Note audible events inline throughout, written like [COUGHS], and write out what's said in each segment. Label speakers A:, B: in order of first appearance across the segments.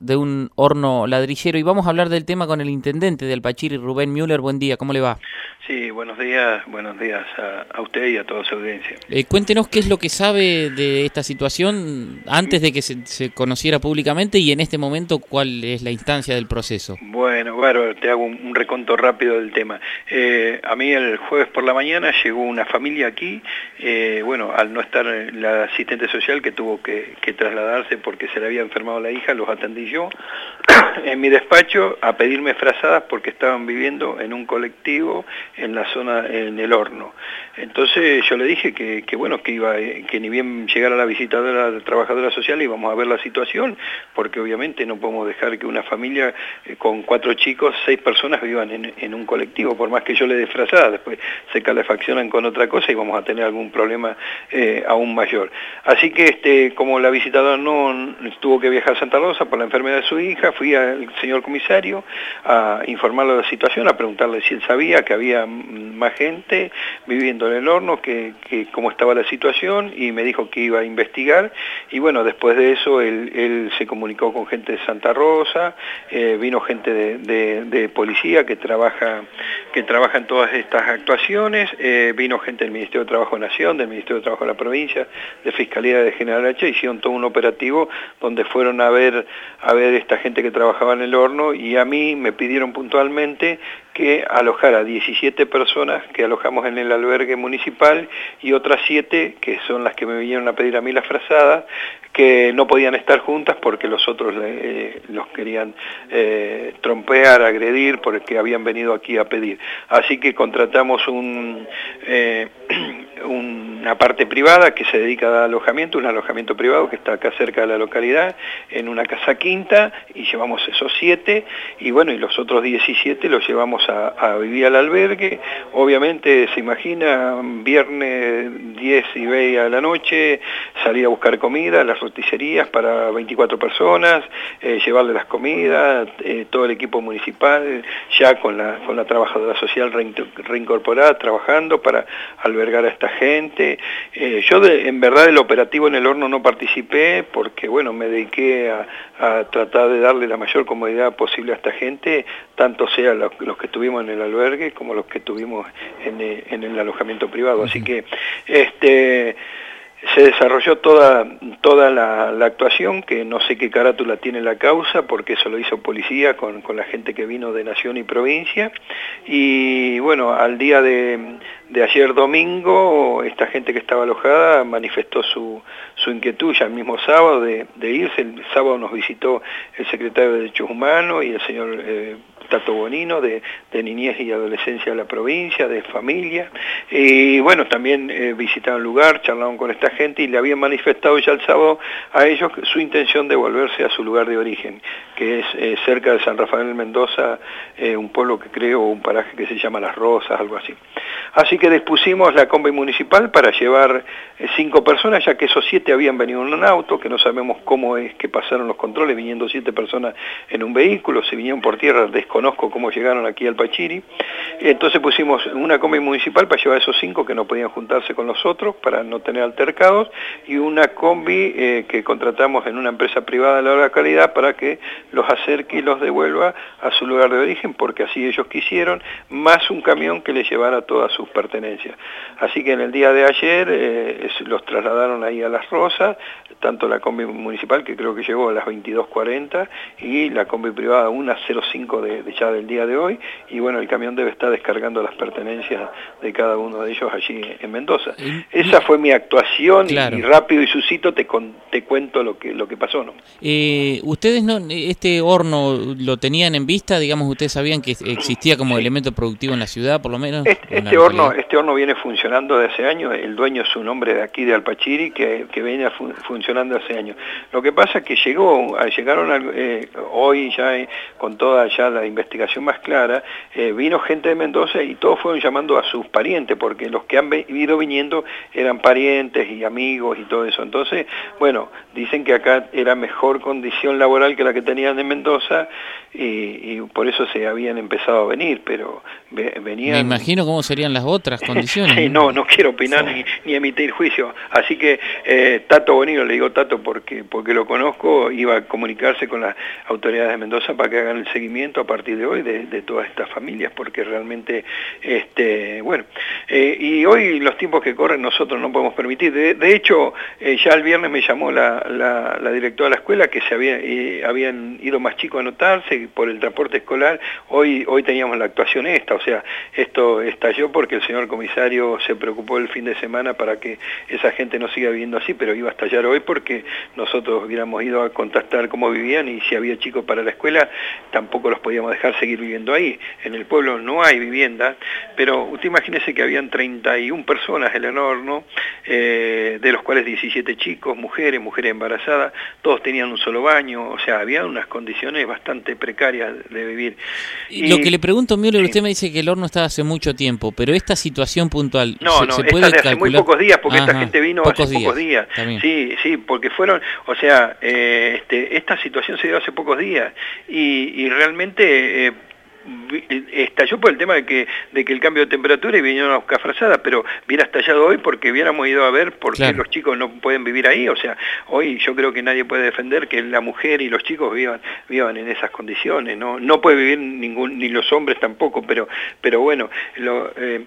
A: de un horno ladrillero y vamos a hablar del tema con el intendente del Pachiri, Rubén Müller. Buen día, ¿cómo le va?
B: Sí, buenos días, buenos días a, usted y a toda su audiencia.
A: Eh, cuéntenos qué es lo que sabe de esta situación antes de que se, conociera públicamente y en este momento cuál es la instancia del proceso.
B: Bueno, bueno, te hago un, reconto rápido del tema. Eh, a mí el jueves por la mañana llegó una familia aquí, eh, bueno, al no estar la asistente social que tuvo que, que trasladarse porque se le había enfermado la hija, atendí yo [COUGHS] en mi despacho a pedirme frazadas porque estaban viviendo en un colectivo en la zona, en el horno. Entonces yo le dije que, bueno, que iba, que ni bien llegara la visitadora trabajadora social íbamos a ver la situación, porque obviamente no podemos dejar que una familia eh, con cuatro chicos, seis personas vivan en, un colectivo, por más que yo le dé frazada, después se calefaccionan con otra cosa y vamos a tener algún problema eh, aún mayor. Así que este, como la visitadora no tuvo que viajar a Santa Rosa por la enfermedad de su hija, fui al señor comisario a informarle de la situación, a preguntarle si él sabía que había más gente viviendo en el horno, que, cómo estaba la situación y me dijo que iba a investigar. Y bueno, después de eso él, se comunicó con gente de Santa Rosa, eh, vino gente de, policía que trabaja, que trabaja en todas estas actuaciones, eh, vino gente del Ministerio de Trabajo de Nación, del Ministerio de Trabajo de la provincia, de Fiscalía de General H, hicieron todo un operativo donde fueron a ver, a ver esta gente que trabajaba en el horno y a mí me pidieron puntualmente que alojara 17 personas que alojamos en el albergue municipal y otras 7 que son las que me vinieron a pedir a mí la frazada, que no podían estar juntas porque los otros eh, los querían eh, trompear, agredir, porque habían venido aquí a pedir. Así que contratamos un, eh, [CLEARS THROAT] una parte privada que se dedica a alojamiento, un alojamiento privado que está acá cerca de la localidad, en una casa quinta, y llevamos esos 7, y bueno, y los otros 17 los llevamos a, vivir al albergue. Obviamente, se imagina, viernes 10 y media de la noche, salir a buscar comida a las roticerías para 24 personas, eh, llevarle las comidas, eh, todo el equipo municipal, ya con la, con la trabajadora social reincorporada, trabajando para albergar a esta gente. Eh, yo en verdad el operativo en el horno no participé porque, bueno, me dediqué a, tratar de darle la mayor comodidad posible a esta gente, tanto sea los, los que tuvimos en el albergue como los que tuvimos en, eh, el alojamiento privado. Así que este, se desarrolló toda, toda la, actuación, que no sé qué carátula tiene la causa, porque eso lo hizo policía con, la gente que vino de Nación y Provincia. Y bueno, al día de, ayer domingo, esta gente que estaba alojada manifestó su, inquietud ya el mismo sábado de, irse. El sábado nos visitó el secretario de Derechos Humanos y el señor... Eh, Tato Bonino, de, niñez y adolescencia de la provincia, de familia. Y bueno, también eh, visitaron el lugar, charlaron con esta gente y le habían manifestado ya el sábado a ellos su intención de volverse a su lugar de origen, que es eh, cerca de San Rafael Mendoza, eh, un pueblo que creo, un paraje que se llama Las Rosas, algo así. Así que dispusimos la combi municipal para llevar cinco personas, ya que esos siete habían venido en un auto, que no sabemos cómo es que pasaron los controles, viniendo siete personas en un vehículo, se vinieron por tierra, conozco cómo llegaron aquí al Pachiri. Entonces pusimos una combi municipal para llevar esos cinco que no podían juntarse con los otros para no tener altercados y una combi eh, que contratamos en una empresa privada de la localidad para que los acerque y los devuelva a su lugar de origen porque así ellos quisieron, más un camión que les llevara todas sus pertenencias. Así que en el día de ayer eh, los trasladaron ahí a Las Rosas, tanto la combi municipal que creo que llegó a las 22.40 y la combi privada una 05 de, ya del día de hoy y bueno, el camión debe estar descargando las pertenencias de cada uno de ellos allí en Mendoza. Esa fue mi actuación y, rápido y suscito te, te cuento lo que, lo que pasó. ¿no?
A: Eh, ¿Ustedes no este horno lo tenían en vista? Digamos, ¿ustedes sabían que existía como elemento productivo en la ciudad, por lo menos?
B: Este, este horno, este horno viene funcionando desde hace años, el dueño es un hombre de aquí de Alpachiri que, que viene funcionando hace años. Lo que pasa es que llegó, llegaron eh, hoy ya eh, con toda ya la investigación más clara, eh, vino gente de Mendoza y todos fueron llamando a sus parientes, porque los que han ido viniendo eran parientes y amigos y todo eso. Entonces, bueno, dicen que acá era mejor condición laboral que la que tenían en Mendoza y, por eso se habían empezado a venir, pero venían...
A: Me imagino cómo serían las otras [LAUGHS] condiciones.
B: no, no quiero opinar ni, ni, emitir juicio. Así que eh, Tato Bonino, le digo Tato porque, porque lo conozco, iba a comunicarse con las autoridades de Mendoza para que hagan el seguimiento a partir de hoy de, todas estas familias, porque realmente, este, bueno, y hoy los tiempos que corren nosotros no podemos permitir. De, hecho, eh, ya el viernes me llamó la, directora de la escuela que se había, habían ido más chicos a anotarse, por el transporte escolar, hoy, hoy teníamos la actuación esta, o sea, esto estalló porque el señor comisario se preocupó el fin de semana para que esa gente no siga viviendo así, pero iba a estallar hoy porque nosotros hubiéramos ido a contactar cómo vivían y si había chicos para la escuela, tampoco los podíamos dejar seguir viviendo ahí. En el pueblo no hay vivienda, pero usted imagínese que habían 31 personas en el horno, eh, de los cuales 17 chicos, mujeres, mujeres embarazadas, todos tenían un solo baño, o sea, había unas condiciones bastante precarias de vivir.
A: Y, lo que le pregunto, Müller, usted me dice que el horno está hace mucho tiempo, pero esta situación puntual,
B: no, ¿se, no, se puede hace muy pocos días, porque esta gente vino hace pocos días. Sí, sí, porque fueron, o sea, eh, este, esta situación se dio hace pocos días y, realmente... Eh, estalló por el tema de que, de que el cambio de temperatura y vinieron a buscar frazada, pero hubiera estallado hoy porque hubiéramos ido a ver por qué los chicos no pueden vivir ahí. O sea, hoy yo creo que nadie puede defender que la mujer y los chicos vivan, vivan en esas condiciones. No, no puede vivir ningún, ni los hombres tampoco, pero, pero bueno, lo, eh,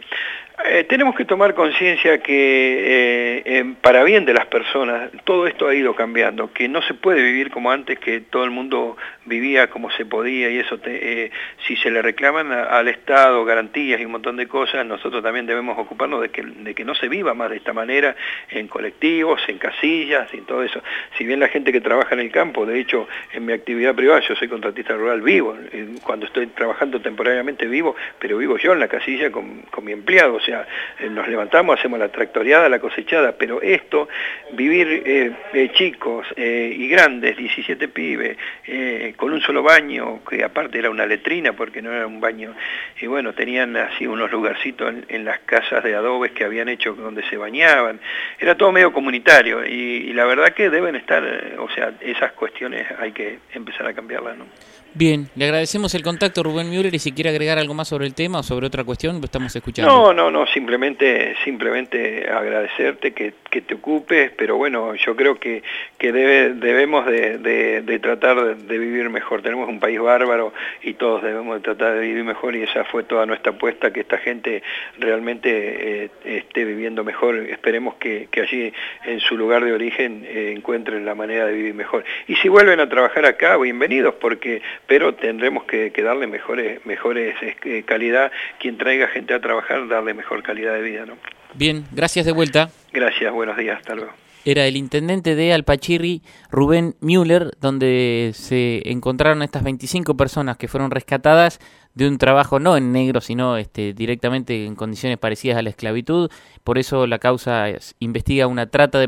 B: eh, tenemos que tomar conciencia que eh, para bien de las personas todo esto ha ido cambiando, que no se puede vivir como antes, que todo el mundo vivía como se podía y eso eh, si se le reclaman al Estado garantías y un montón de cosas, nosotros también debemos ocuparnos de que, de que no se viva más de esta manera en colectivos, en casillas, y todo eso. Si bien la gente que trabaja en el campo, de hecho en mi actividad privada, yo soy contratista rural vivo, cuando estoy trabajando temporariamente vivo, pero vivo yo en la casilla con, con mi empleado, sea, eh, nos levantamos, hacemos la tractoriada, la cosechada, pero esto, vivir eh, eh, chicos y grandes, 17 pibes, con un solo baño, que aparte era una letrina porque no era un baño, y bueno, tenían así unos lugarcitos en, las casas de adobes que habían hecho donde se bañaban, era todo medio comunitario, y la verdad que deben estar, o sea, esas cuestiones hay que empezar a cambiarlas, ¿no?
A: Bien, le agradecemos el contacto Rubén Müller y si quiere agregar algo más sobre el tema o sobre otra cuestión, lo estamos escuchando.
B: No, no, no, simplemente, simplemente agradecerte que, que te ocupes, pero bueno, yo creo que, que debe, debemos de, de, tratar de vivir mejor. Tenemos un país bárbaro y todos debemos de tratar de vivir mejor y esa fue toda nuestra apuesta, que esta gente realmente eh, esté viviendo mejor. Esperemos que, que, allí en su lugar de origen eh, encuentren la manera de vivir mejor. Y si vuelven a trabajar acá, bienvenidos, porque pero tendremos que, darle mejores, mejores eh, calidad, quien traiga gente a trabajar, darle mejor calidad de vida. ¿no?
A: Bien, gracias de vuelta.
B: Gracias, buenos días, hasta luego.
A: Era el intendente de Alpachirri, Rubén Müller, donde se encontraron estas 25 personas que fueron rescatadas de un trabajo no en negro, sino este, directamente en condiciones parecidas a la esclavitud. Por eso la causa investiga una trata de